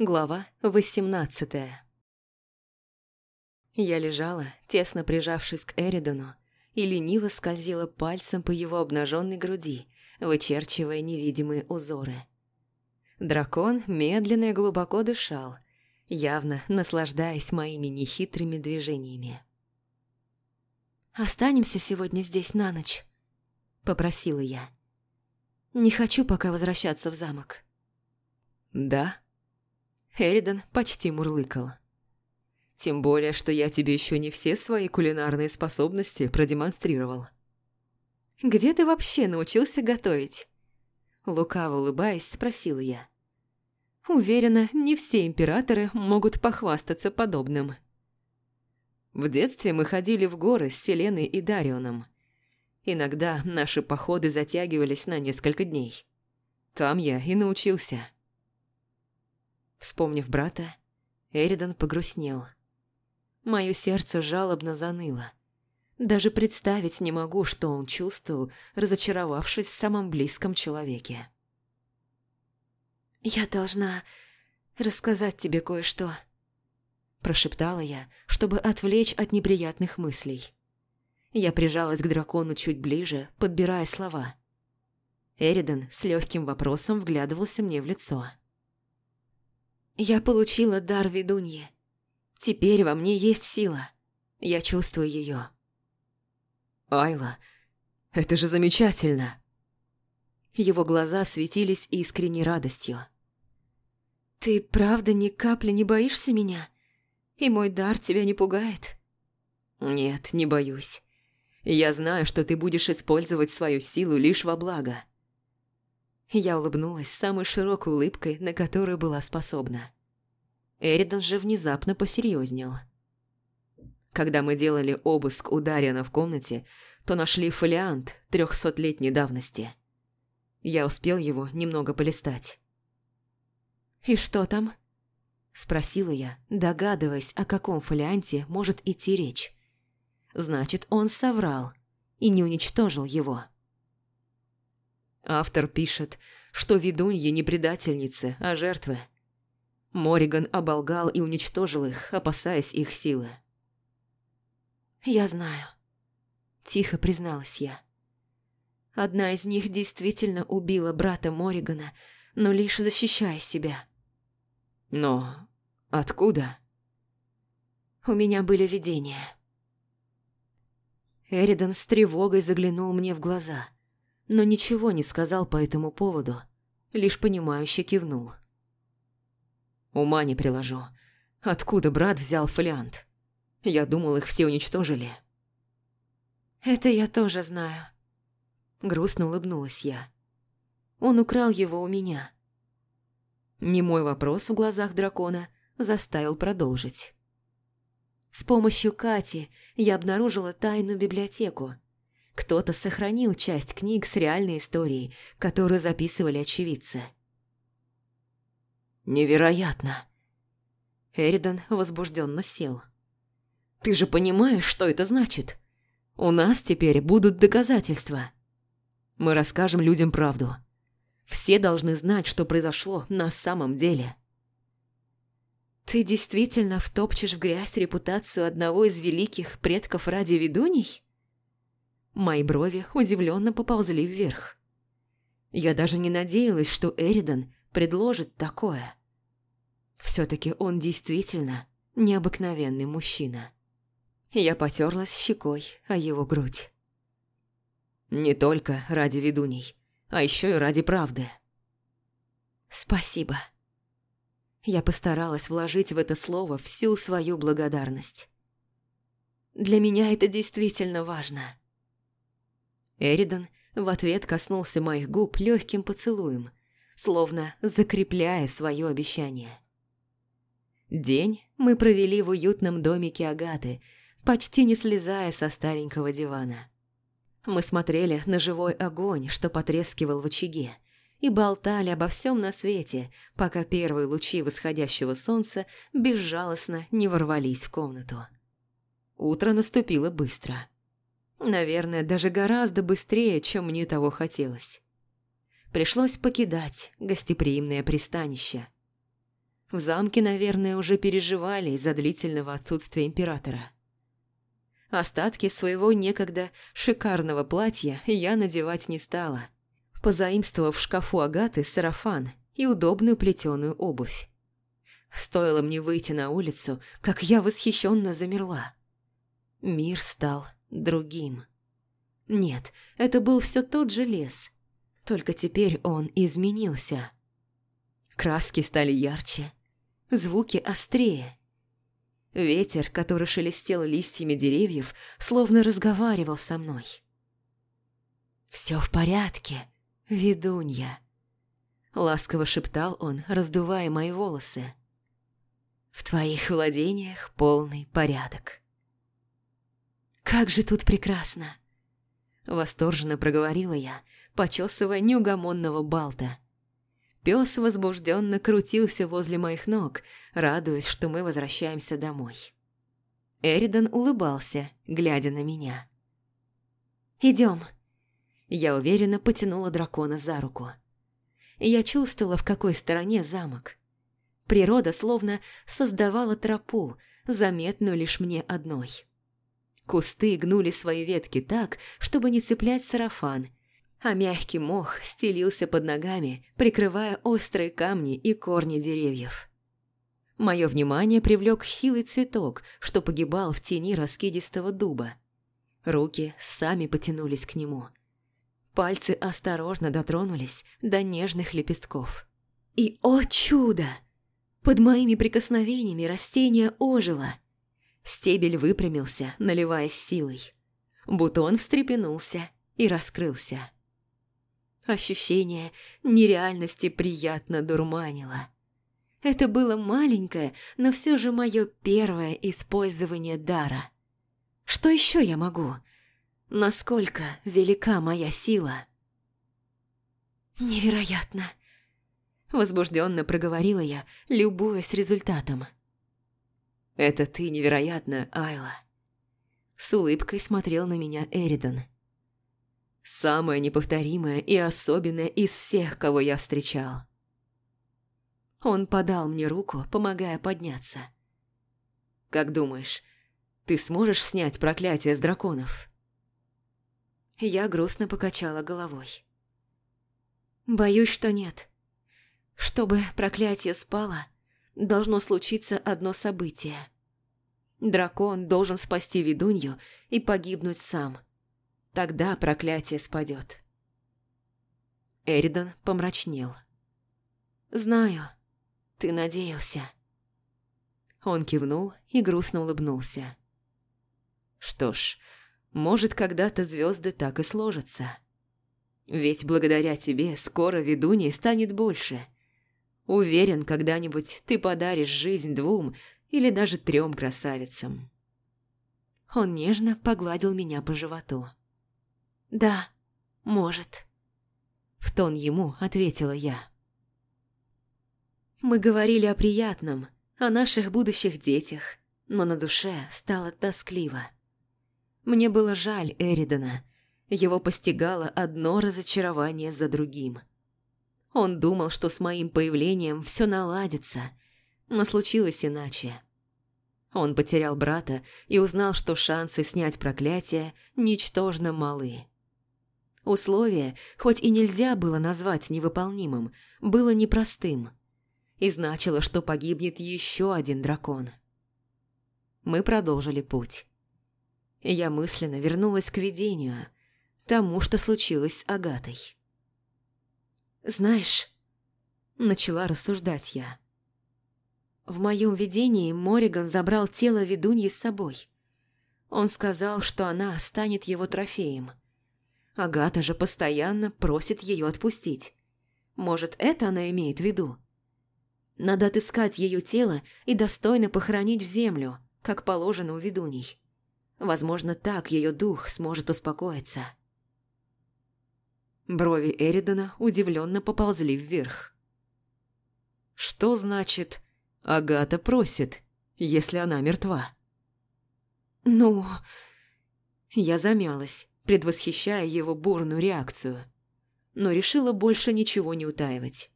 Глава 18 Я лежала, тесно прижавшись к Эридону, и лениво скользила пальцем по его обнаженной груди, вычерчивая невидимые узоры. Дракон медленно и глубоко дышал, явно наслаждаясь моими нехитрыми движениями. «Останемся сегодня здесь на ночь», — попросила я. «Не хочу пока возвращаться в замок». «Да?» Эридан почти мурлыкал. «Тем более, что я тебе еще не все свои кулинарные способности продемонстрировал». «Где ты вообще научился готовить?» Лукаво улыбаясь, спросила я. Уверена, не все императоры могут похвастаться подобным. В детстве мы ходили в горы с Селеной и Дарионом. Иногда наши походы затягивались на несколько дней. Там я и научился. Вспомнив брата, Эридан погрустнел. Мое сердце жалобно заныло. Даже представить не могу, что он чувствовал, разочаровавшись в самом близком человеке. «Я должна рассказать тебе кое-что», – прошептала я, чтобы отвлечь от неприятных мыслей. Я прижалась к дракону чуть ближе, подбирая слова. Эридан с легким вопросом вглядывался мне в лицо. Я получила дар ведуньи. Теперь во мне есть сила. Я чувствую ее. Айла, это же замечательно. Его глаза светились искренней радостью. Ты правда ни капли не боишься меня? И мой дар тебя не пугает? Нет, не боюсь. Я знаю, что ты будешь использовать свою силу лишь во благо. Я улыбнулась самой широкой улыбкой, на которую была способна. Эридан же внезапно посерьезнел. Когда мы делали обыск у Дарьяна в комнате, то нашли фолиант трехсотлетней давности. Я успел его немного полистать. «И что там?» – спросила я, догадываясь, о каком фолианте может идти речь. «Значит, он соврал и не уничтожил его». Автор пишет, что ведуньи не предательницы, а жертвы. Мориган оболгал и уничтожил их, опасаясь их силы. «Я знаю», – тихо призналась я. Одна из них действительно убила брата Моригана, но лишь защищая себя. «Но откуда?» «У меня были видения». Эридан с тревогой заглянул мне в глаза – но ничего не сказал по этому поводу, лишь понимающе кивнул. «Ума не приложу. Откуда брат взял фолиант? Я думал, их все уничтожили». «Это я тоже знаю», – грустно улыбнулась я. «Он украл его у меня». Не мой вопрос в глазах дракона заставил продолжить. С помощью Кати я обнаружила тайную библиотеку, кто-то сохранил часть книг с реальной историей, которую записывали очевидцы. «Невероятно!» Эридан возбужденно сел. «Ты же понимаешь, что это значит? У нас теперь будут доказательства. Мы расскажем людям правду. Все должны знать, что произошло на самом деле». «Ты действительно втопчешь в грязь репутацию одного из великих предков ради ведуней?» Мои брови удивленно поползли вверх. Я даже не надеялась, что Эридан предложит такое. Все-таки он действительно необыкновенный мужчина. Я потерлась щекой о его грудь. Не только ради ведуней, а еще и ради правды. Спасибо. Я постаралась вложить в это слово всю свою благодарность. Для меня это действительно важно. Эридан в ответ коснулся моих губ легким поцелуем, словно закрепляя свое обещание. День мы провели в уютном домике Агаты, почти не слезая со старенького дивана. Мы смотрели на живой огонь, что потрескивал в очаге, и болтали обо всем на свете, пока первые лучи восходящего солнца безжалостно не ворвались в комнату. Утро наступило быстро. Наверное, даже гораздо быстрее, чем мне того хотелось. Пришлось покидать гостеприимное пристанище. В замке, наверное, уже переживали из-за длительного отсутствия императора. Остатки своего некогда шикарного платья я надевать не стала, позаимствовав в шкафу Агаты сарафан и удобную плетеную обувь. Стоило мне выйти на улицу, как я восхищенно замерла. Мир стал другим. Нет, это был все тот же лес, только теперь он изменился. Краски стали ярче, звуки острее. Ветер, который шелестел листьями деревьев, словно разговаривал со мной. «Все в порядке, ведунья», — ласково шептал он, раздувая мои волосы. «В твоих владениях полный порядок». «Как же тут прекрасно!» Восторженно проговорила я, почесывая неугомонного балта. Пес возбужденно крутился возле моих ног, радуясь, что мы возвращаемся домой. Эридан улыбался, глядя на меня. «Идем!» Я уверенно потянула дракона за руку. Я чувствовала, в какой стороне замок. Природа словно создавала тропу, заметную лишь мне одной. Кусты гнули свои ветки так, чтобы не цеплять сарафан, а мягкий мох стелился под ногами, прикрывая острые камни и корни деревьев. Мое внимание привлек хилый цветок, что погибал в тени раскидистого дуба. Руки сами потянулись к нему. Пальцы осторожно дотронулись до нежных лепестков. И, о чудо! Под моими прикосновениями растение ожило – Стебель выпрямился, наливаясь силой. Бутон встрепенулся и раскрылся. Ощущение нереальности приятно дурманило. Это было маленькое, но все же мое первое использование дара. Что еще я могу? Насколько велика моя сила? «Невероятно!» Возбужденно проговорила я, любуясь результатом. «Это ты невероятная, Айла!» С улыбкой смотрел на меня Эридан. «Самая неповторимая и особенная из всех, кого я встречал». Он подал мне руку, помогая подняться. «Как думаешь, ты сможешь снять проклятие с драконов?» Я грустно покачала головой. «Боюсь, что нет. Чтобы проклятие спало, должно случиться одно событие. Дракон должен спасти ведунью и погибнуть сам. Тогда проклятие спадет. Эридан помрачнел. «Знаю, ты надеялся». Он кивнул и грустно улыбнулся. «Что ж, может, когда-то звезды так и сложатся. Ведь благодаря тебе скоро ведуней станет больше». Уверен, когда-нибудь ты подаришь жизнь двум или даже трем красавицам. Он нежно погладил меня по животу. «Да, может», — в тон ему ответила я. Мы говорили о приятном, о наших будущих детях, но на душе стало тоскливо. Мне было жаль Эридана, его постигало одно разочарование за другим — он думал, что с моим появлением все наладится, но случилось иначе. Он потерял брата и узнал, что шансы снять проклятие ничтожно малы. Условие, хоть и нельзя было назвать невыполнимым, было непростым и значило, что погибнет еще один дракон. Мы продолжили путь. Я мысленно вернулась к видению, тому, что случилось с Агатой. «Знаешь...» – начала рассуждать я. В моем видении Мориган забрал тело ведуньи с собой. Он сказал, что она станет его трофеем. Агата же постоянно просит ее отпустить. Может, это она имеет в виду? Надо отыскать ее тело и достойно похоронить в землю, как положено у ведуней. Возможно, так ее дух сможет успокоиться. Брови Эридона удивленно поползли вверх. «Что значит «Агата просит», если она мертва?» «Ну...» Я замялась, предвосхищая его бурную реакцию, но решила больше ничего не утаивать.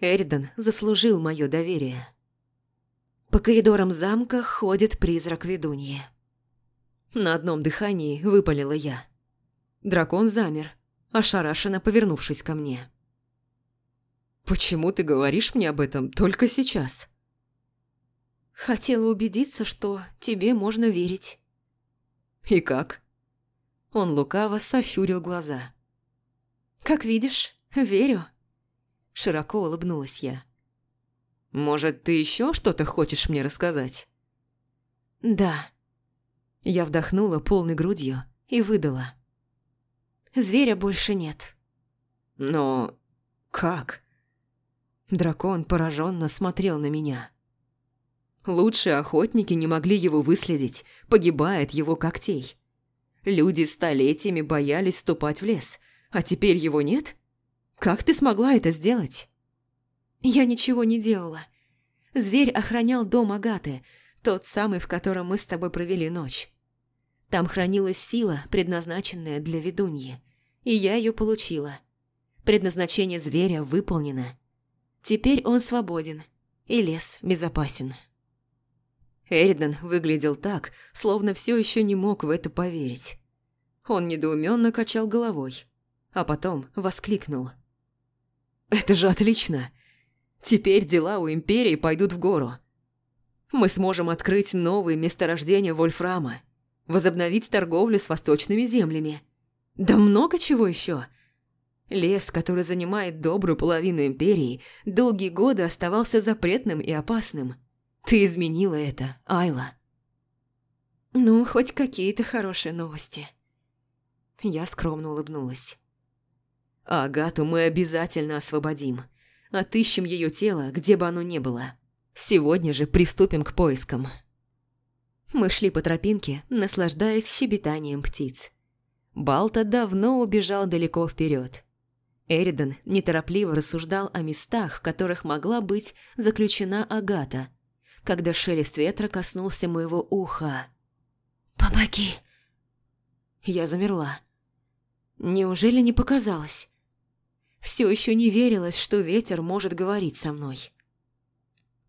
Эридан заслужил мое доверие. По коридорам замка ходит призрак ведуньи. На одном дыхании выпалила я. Дракон замер, ошарашенно повернувшись ко мне. «Почему ты говоришь мне об этом только сейчас?» «Хотела убедиться, что тебе можно верить». «И как?» Он лукаво сощурил глаза. «Как видишь, верю». Широко улыбнулась я. Может, ты еще что-то хочешь мне рассказать?» «Да». Я вдохнула полной грудью и выдала. «Зверя больше нет». «Но как?» Дракон пораженно смотрел на меня. Лучшие охотники не могли его выследить, погибает его когтей. Люди столетиями боялись ступать в лес, а теперь его нет? Как ты смогла это сделать? Я ничего не делала. Зверь охранял дом Агаты, тот самый, в котором мы с тобой провели ночь. Там хранилась сила, предназначенная для ведуньи, и я ее получила. Предназначение зверя выполнено. Теперь он свободен, и лес безопасен. Эридан выглядел так, словно все еще не мог в это поверить. Он недоуменно качал головой, а потом воскликнул. «Это же отлично! Теперь дела у Империи пойдут в гору. Мы сможем открыть новые месторождения Вольфрама, возобновить торговлю с восточными землями. Да много чего еще. Лес, который занимает добрую половину Империи, долгие годы оставался запретным и опасным. Ты изменила это, Айла. Ну, хоть какие-то хорошие новости. Я скромно улыбнулась. Агату мы обязательно освободим. Отыщем ее тело, где бы оно ни было. Сегодня же приступим к поискам. Мы шли по тропинке, наслаждаясь щебетанием птиц. Балта давно убежал далеко вперед. Эридан неторопливо рассуждал о местах, в которых могла быть заключена Агата, когда шелест ветра коснулся моего уха. «Помоги!» Я замерла. Неужели не показалось? Все еще не верилось, что ветер может говорить со мной.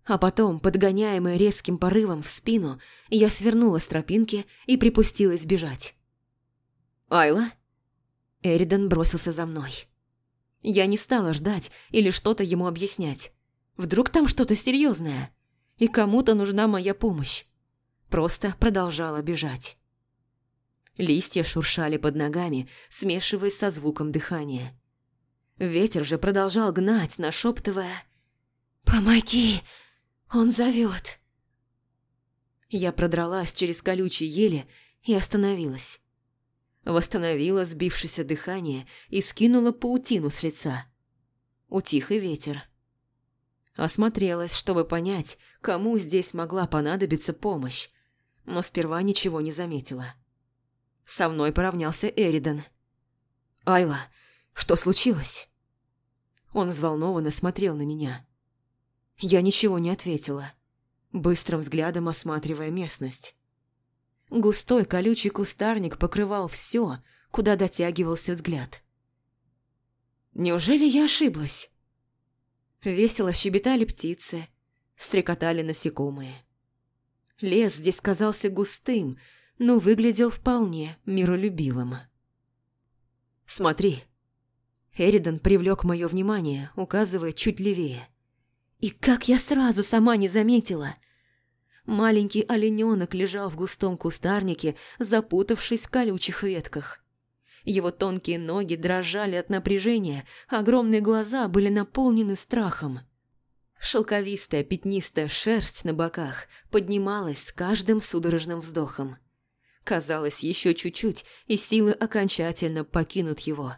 А потом, подгоняемая резким порывом в спину, я свернула с тропинки и припустилась бежать. «Айла?» Эридан бросился за мной. Я не стала ждать или что-то ему объяснять. Вдруг там что-то серьезное, и кому-то нужна моя помощь. Просто продолжала бежать. Листья шуршали под ногами, смешиваясь со звуком дыхания. Ветер же продолжал гнать, нашептывая «Помоги! Он зовет!» Я продралась через колючие ели и остановилась. Восстановила сбившееся дыхание и скинула паутину с лица. Утих и ветер. Осмотрелась, чтобы понять, кому здесь могла понадобиться помощь, но сперва ничего не заметила. Со мной поравнялся Эридан. «Айла, что случилось?» Он взволнованно смотрел на меня. Я ничего не ответила, быстрым взглядом осматривая местность. Густой колючий кустарник покрывал все, куда дотягивался взгляд. Неужели я ошиблась? Весело щебетали птицы, стрекотали насекомые. Лес здесь казался густым, но выглядел вполне миролюбивым. «Смотри!» Эридан привлек мое внимание, указывая чуть левее. И как я сразу сама не заметила! Маленький олененок лежал в густом кустарнике, запутавшись в колючих ветках. Его тонкие ноги дрожали от напряжения, огромные глаза были наполнены страхом. Шелковистая пятнистая шерсть на боках поднималась с каждым судорожным вздохом. Казалось, еще чуть-чуть, и силы окончательно покинут его.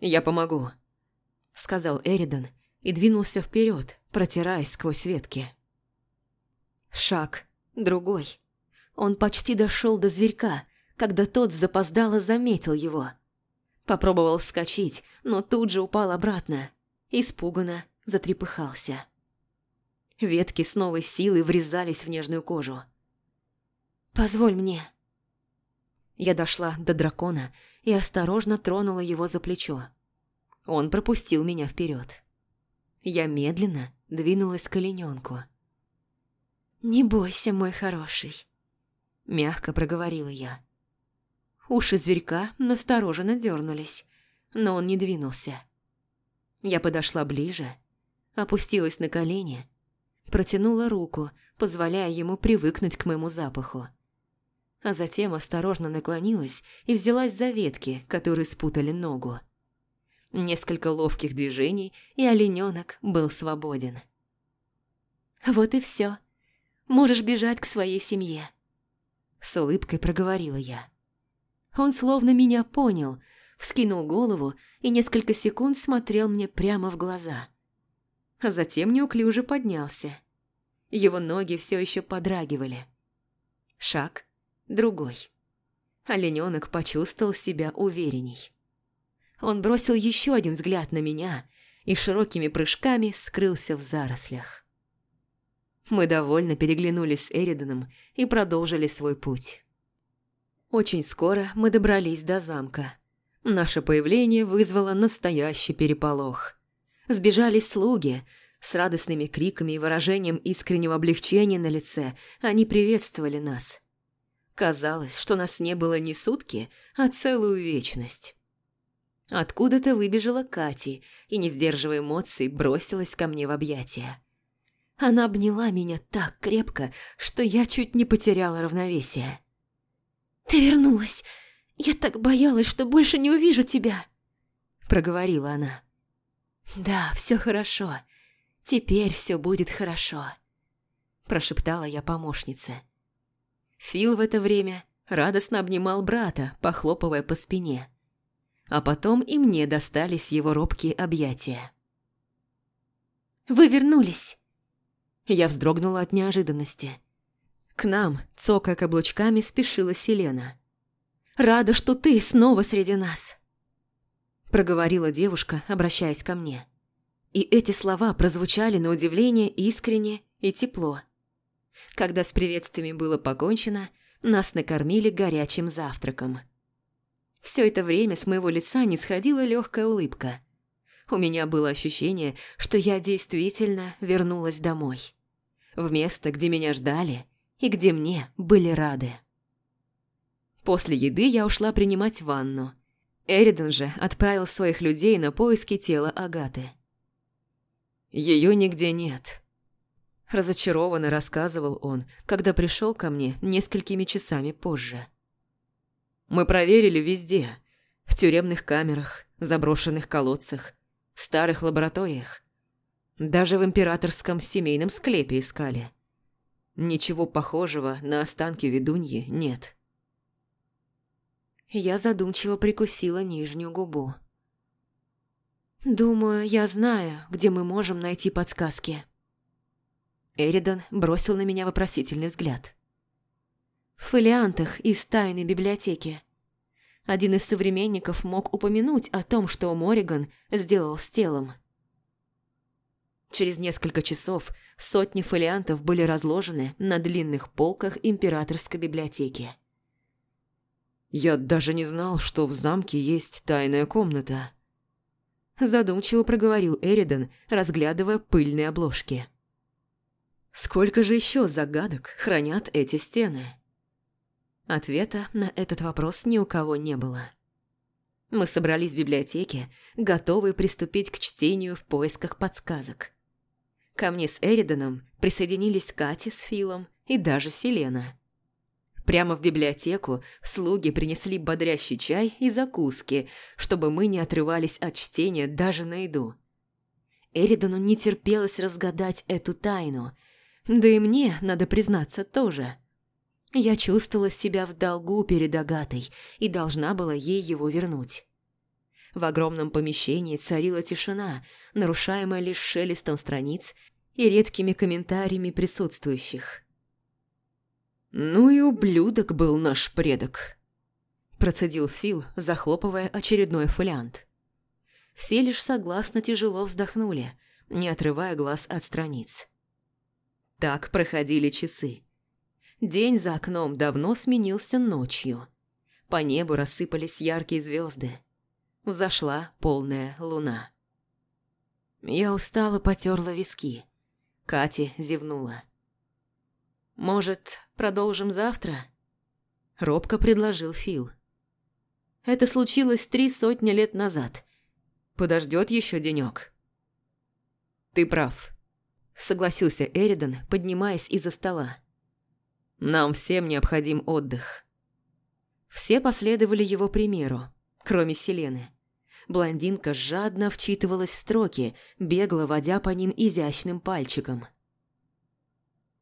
«Я помогу», — сказал Эридан и двинулся вперед, протираясь сквозь ветки. Шаг, другой. Он почти дошел до зверька, когда тот запоздало заметил его. Попробовал вскочить, но тут же упал обратно. Испуганно затрепыхался. Ветки с новой силой врезались в нежную кожу. «Позволь мне». Я дошла до дракона и осторожно тронула его за плечо. Он пропустил меня вперед. Я медленно двинулась к олененку. «Не бойся, мой хороший», – мягко проговорила я. Уши зверька настороженно дернулись, но он не двинулся. Я подошла ближе, опустилась на колени, протянула руку, позволяя ему привыкнуть к моему запаху. А затем осторожно наклонилась и взялась за ветки, которые спутали ногу. Несколько ловких движений, и олененок был свободен. «Вот и все. Можешь бежать к своей семье», – с улыбкой проговорила я. Он словно меня понял, вскинул голову и несколько секунд смотрел мне прямо в глаза. А затем неуклюже поднялся. Его ноги все еще подрагивали. Шаг, другой. Олененок почувствовал себя уверенней. Он бросил еще один взгляд на меня и широкими прыжками скрылся в зарослях. Мы довольно переглянулись с Эриданом и продолжили свой путь. Очень скоро мы добрались до замка. Наше появление вызвало настоящий переполох. Сбежались слуги. С радостными криками и выражением искреннего облегчения на лице они приветствовали нас. Казалось, что нас не было не сутки, а целую вечность. Откуда-то выбежала Кати и, не сдерживая эмоций, бросилась ко мне в объятия. Она обняла меня так крепко, что я чуть не потеряла равновесие. «Ты вернулась! Я так боялась, что больше не увижу тебя!» Проговорила она. «Да, все хорошо. Теперь все будет хорошо», прошептала я помощнице. Фил в это время радостно обнимал брата, похлопывая по спине. А потом и мне достались его робкие объятия. «Вы вернулись!» Я вздрогнула от неожиданности. К нам, цокая каблучками, спешила Селена. «Рада, что ты снова среди нас!» Проговорила девушка, обращаясь ко мне. И эти слова прозвучали на удивление искренне и тепло. Когда с приветствиями было покончено, нас накормили горячим завтраком. Все это время с моего лица не сходила легкая улыбка. У меня было ощущение, что я действительно вернулась домой. В место, где меня ждали и где мне были рады. После еды я ушла принимать ванну. Эридан же отправил своих людей на поиски тела Агаты. Ее нигде нет. Разочарованно рассказывал он, когда пришел ко мне несколькими часами позже. Мы проверили везде. В тюремных камерах, заброшенных колодцах, старых лабораториях. Даже в императорском семейном склепе искали – Ничего похожего на останки ведуньи нет. Я задумчиво прикусила нижнюю губу. «Думаю, я знаю, где мы можем найти подсказки». Эридан бросил на меня вопросительный взгляд. «В фолиантах из тайной библиотеки. Один из современников мог упомянуть о том, что Мориган сделал с телом. Через несколько часов сотни фолиантов были разложены на длинных полках императорской библиотеки. «Я даже не знал, что в замке есть тайная комната», задумчиво проговорил Эридан, разглядывая пыльные обложки. «Сколько же еще загадок хранят эти стены?» Ответа на этот вопрос ни у кого не было. Мы собрались в библиотеке, готовые приступить к чтению в поисках подсказок. Ко мне с Эриданом присоединились Катя с Филом и даже Селена. Прямо в библиотеку слуги принесли бодрящий чай и закуски, чтобы мы не отрывались от чтения даже на еду. Эридану не терпелось разгадать эту тайну, да и мне, надо признаться, тоже. Я чувствовала себя в долгу перед Агатой и должна была ей его вернуть. В огромном помещении царила тишина, нарушаемая лишь шелестом страниц и редкими комментариями присутствующих. «Ну и ублюдок был наш предок», – процедил Фил, захлопывая очередной фолиант. Все лишь согласно тяжело вздохнули, не отрывая глаз от страниц. Так проходили часы. День за окном давно сменился ночью. По небу рассыпались яркие звезды взошла полная луна. Я устало потерла виски. Катя зевнула. «Может, продолжим завтра?» Робко предложил Фил. «Это случилось три сотни лет назад. Подождет еще денек. «Ты прав», – согласился Эридан, поднимаясь из-за стола. «Нам всем необходим отдых». Все последовали его примеру, кроме Селены. Блондинка жадно вчитывалась в строки, бегло водя по ним изящным пальчиком.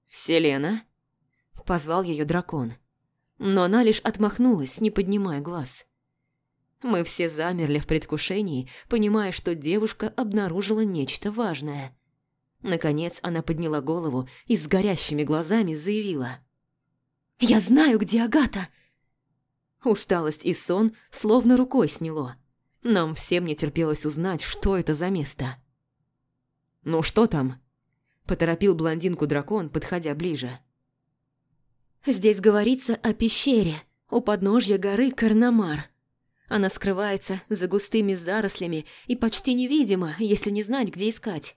«Селена?» – позвал ее дракон. Но она лишь отмахнулась, не поднимая глаз. Мы все замерли в предвкушении, понимая, что девушка обнаружила нечто важное. Наконец она подняла голову и с горящими глазами заявила. «Я знаю, где Агата!» Усталость и сон словно рукой сняло. Нам всем не терпелось узнать, что это за место. «Ну что там?» – поторопил блондинку дракон, подходя ближе. «Здесь говорится о пещере у подножья горы Карнамар. Она скрывается за густыми зарослями и почти невидима, если не знать, где искать.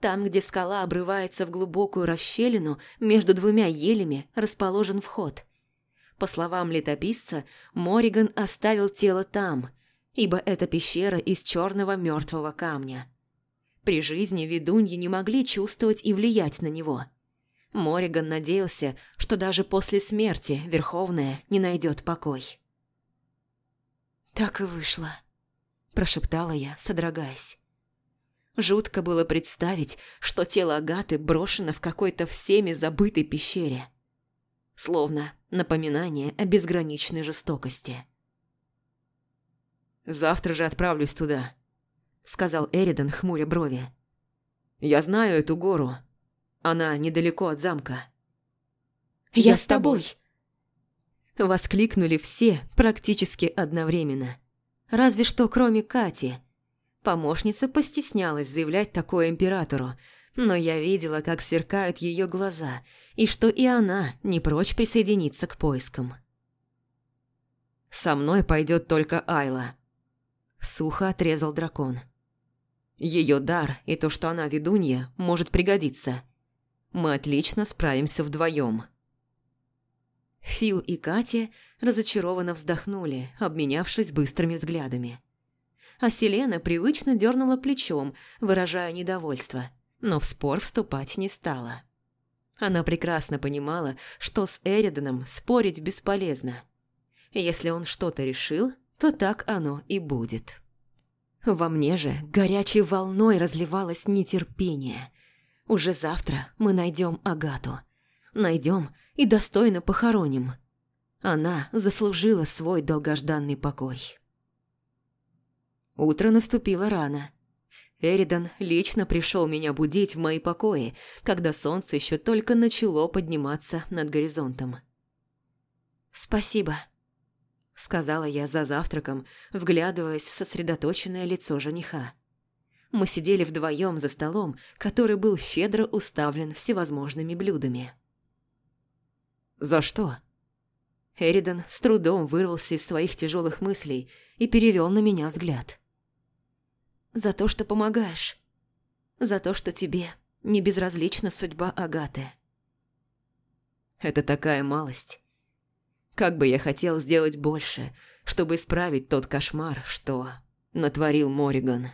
Там, где скала обрывается в глубокую расщелину, между двумя елями расположен вход. По словам летописца, Мориган оставил тело там, ибо это пещера из черного мертвого камня. При жизни ведуньи не могли чувствовать и влиять на него. Мориган надеялся, что даже после смерти Верховная не найдет покой. «Так и вышло», – прошептала я, содрогаясь. Жутко было представить, что тело Агаты брошено в какой-то всеми забытой пещере. Словно напоминание о безграничной жестокости. «Завтра же отправлюсь туда», – сказал Эридан, хмуря брови. «Я знаю эту гору. Она недалеко от замка». «Я, Я с тобой!», тобой Воскликнули все практически одновременно. Разве что кроме Кати. Помощница постеснялась заявлять такое императору, но я видела, как сверкают ее глаза, и что и она не прочь присоединиться к поискам. «Со мной пойдет только Айла», – сухо отрезал дракон. Ее дар и то, что она ведунья, может пригодиться. Мы отлично справимся вдвоем. Фил и Катя разочарованно вздохнули, обменявшись быстрыми взглядами. А Селена привычно дернула плечом, выражая недовольство, но в спор вступать не стала. Она прекрасно понимала, что с Эриданом спорить бесполезно. Если он что-то решил, то так оно и будет. Во мне же горячей волной разливалось нетерпение. Уже завтра мы найдем Агату. Найдем и достойно похороним. Она заслужила свой долгожданный покой. Утро наступило рано. Эридан лично пришел меня будить в мои покои, когда солнце еще только начало подниматься над горизонтом. «Спасибо», — сказала я за завтраком, вглядываясь в сосредоточенное лицо жениха. Мы сидели вдвоем за столом, который был щедро уставлен всевозможными блюдами. «За что?» Эридан с трудом вырвался из своих тяжелых мыслей и перевел на меня взгляд. «За то, что помогаешь. За то, что тебе не безразлична судьба Агаты». «Это такая малость. Как бы я хотел сделать больше, чтобы исправить тот кошмар, что натворил Мориган».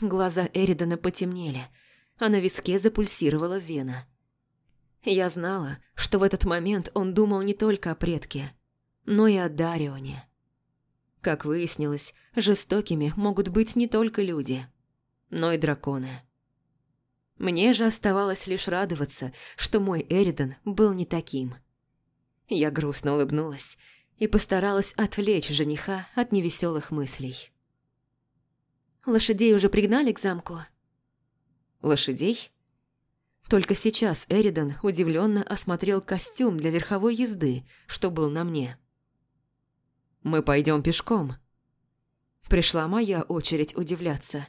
Глаза Эридана потемнели, а на виске запульсировала вена – я знала, что в этот момент он думал не только о предке, но и о Дарионе. Как выяснилось, жестокими могут быть не только люди, но и драконы. Мне же оставалось лишь радоваться, что мой Эридан был не таким. Я грустно улыбнулась и постаралась отвлечь жениха от невеселых мыслей. «Лошадей уже пригнали к замку?» «Лошадей?» Только сейчас Эридан удивленно осмотрел костюм для верховой езды, что был на мне. «Мы пойдем пешком». Пришла моя очередь удивляться.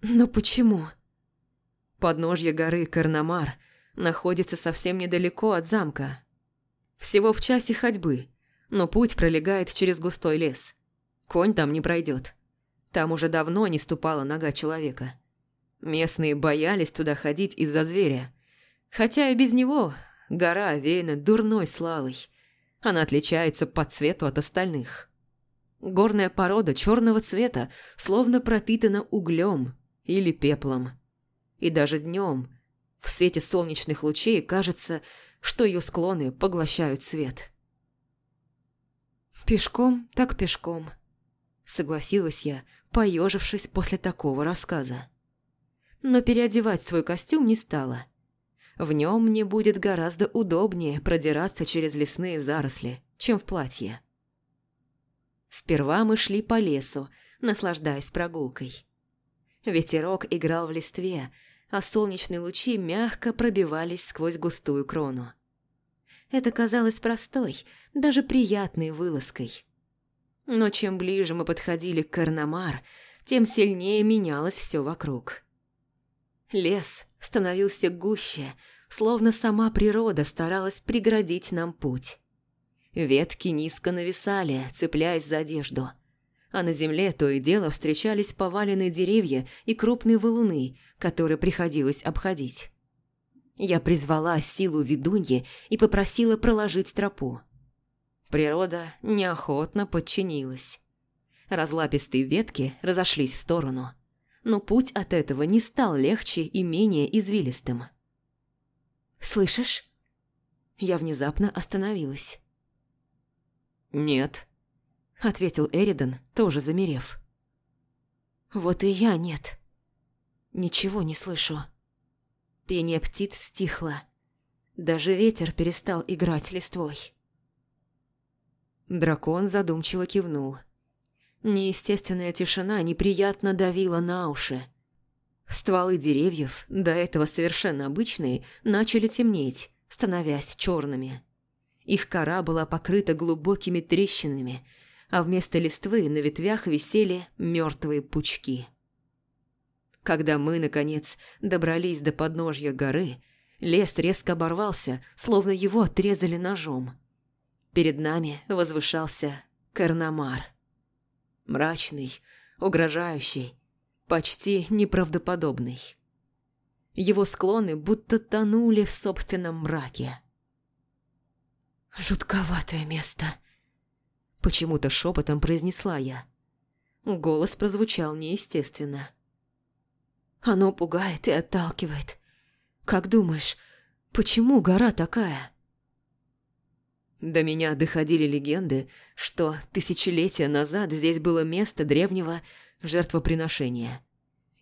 «Но почему?» Подножье горы Карнамар находится совсем недалеко от замка. Всего в часе ходьбы, но путь пролегает через густой лес. Конь там не пройдет. Там уже давно не ступала нога человека. Местные боялись туда ходить из-за зверя. Хотя и без него гора овеяна дурной славой. Она отличается по цвету от остальных. Горная порода черного цвета словно пропитана углем или пеплом. И даже днем, в свете солнечных лучей, кажется, что ее склоны поглощают свет. «Пешком так пешком», — согласилась я, поежившись после такого рассказа. Но переодевать свой костюм не стала. В нем мне будет гораздо удобнее продираться через лесные заросли, чем в платье. Сперва мы шли по лесу, наслаждаясь прогулкой. Ветерок играл в листве, а солнечные лучи мягко пробивались сквозь густую крону. Это казалось простой, даже приятной вылазкой. Но чем ближе мы подходили к Карнамар, тем сильнее менялось все вокруг. Лес становился гуще, словно сама природа старалась преградить нам путь. Ветки низко нависали, цепляясь за одежду. А на земле то и дело встречались поваленные деревья и крупные валуны, которые приходилось обходить. Я призвала силу ведуньи и попросила проложить тропу. Природа неохотно подчинилась. Разлапистые ветки разошлись в сторону, но путь от этого не стал легче и менее извилистым. «Слышишь?» Я внезапно остановилась. «Нет», — ответил Эридан, тоже замерев. «Вот и я нет. Ничего не слышу». Пение птиц стихло. Даже ветер перестал играть листвой. Дракон задумчиво кивнул. Неестественная тишина неприятно давила на уши. Стволы деревьев, до этого совершенно обычные, начали темнеть, становясь черными. Их кора была покрыта глубокими трещинами, а вместо листвы на ветвях висели мертвые пучки. Когда мы, наконец, добрались до подножья горы, лес резко оборвался, словно его отрезали ножом. Перед нами возвышался Карнамар. Мрачный, угрожающий, почти неправдоподобный. Его склоны будто тонули в собственном мраке. «Жутковатое место», — почему-то шепотом произнесла я. Голос прозвучал неестественно. Оно пугает и отталкивает. Как думаешь, почему гора такая? До меня доходили легенды, что тысячелетия назад здесь было место древнего жертвоприношения.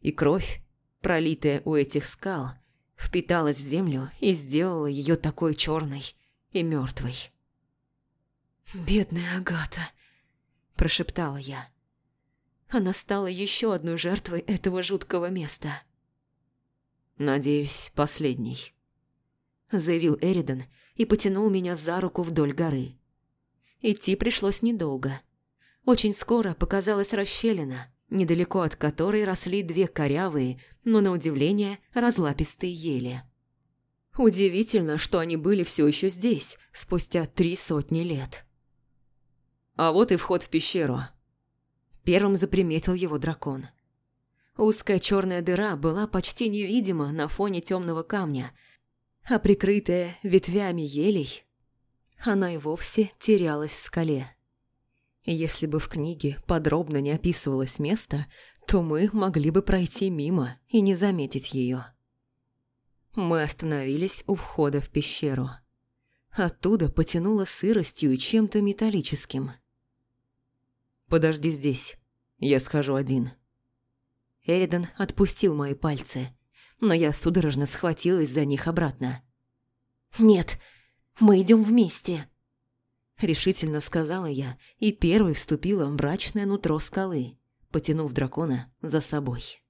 И кровь, пролитая у этих скал, впиталась в землю и сделала ее такой черной и мертвой. «Бедная Агата», – прошептала я. Она стала еще одной жертвой этого жуткого места. «Надеюсь, последний», – заявил Эридан и потянул меня за руку вдоль горы. Идти пришлось недолго. Очень скоро показалась расщелина, недалеко от которой росли две корявые, но, на удивление, разлапистые ели. Удивительно, что они были все еще здесь, спустя три сотни лет. «А вот и вход в пещеру», Первым заприметил его дракон. Узкая черная дыра была почти невидима на фоне темного камня, а прикрытая ветвями елей, она и вовсе терялась в скале. Если бы в книге подробно не описывалось место, то мы могли бы пройти мимо и не заметить ее. Мы остановились у входа в пещеру. Оттуда потянуло сыростью и чем-то металлическим – «Подожди здесь. Я схожу один». Эридан отпустил мои пальцы, но я судорожно схватилась за них обратно. «Нет, мы идем вместе», — решительно сказала я и первой вступила в мрачное нутро скалы, потянув дракона за собой.